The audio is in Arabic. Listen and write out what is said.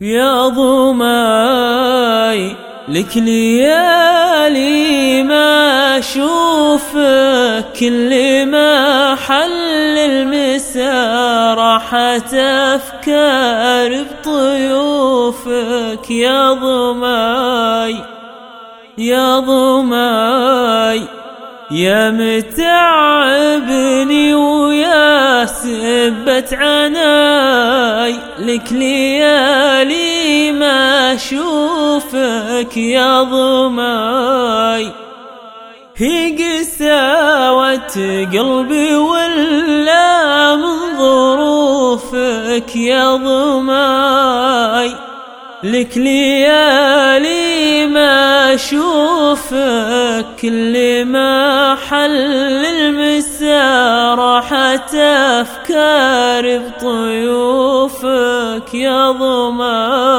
يا ضماي لك ليالي ما أشوفك كل ما حل المساء راحت أفكار بطيوفك. يا ضماي يا ضماي يا متعبني ويا سبت عناي لك ليالي ما أشوفك يا ضماي هي قساوة قلبي ولا من ظروفك يا ضماي لك ليالي ما أشوفك كل ما حل المساء راحت افكار بطيوفك يا ضماي